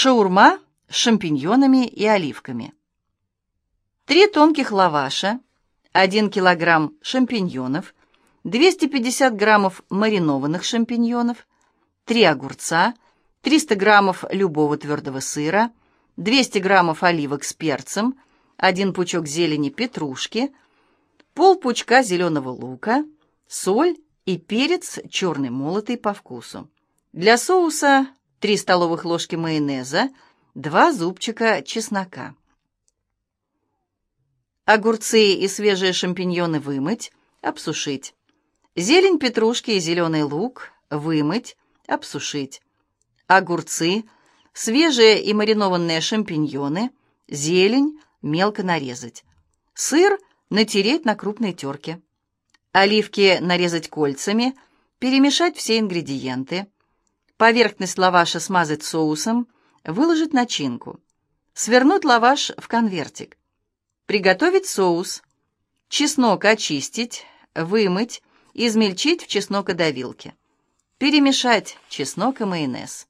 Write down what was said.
Шаурма с шампиньонами и оливками. 3 тонких лаваша, 1 килограмм шампиньонов, 250 граммов маринованных шампиньонов, 3 огурца, 300 граммов любого твердого сыра, 200 граммов оливок с перцем, 1 пучок зелени петрушки, пол пучка зеленого лука, соль и перец черный молотый по вкусу. Для соуса 3 столовых ложки майонеза, 2 зубчика чеснока. Огурцы и свежие шампиньоны вымыть, обсушить. Зелень петрушки и зеленый лук вымыть, обсушить. Огурцы, свежие и маринованные шампиньоны, зелень мелко нарезать. Сыр натереть на крупной терке. Оливки нарезать кольцами, перемешать все ингредиенты. Поверхность лаваша смазать соусом, выложить начинку. Свернуть лаваш в конвертик. Приготовить соус. Чеснок очистить, вымыть, измельчить в чеснокодавилке. Перемешать чеснок и майонез.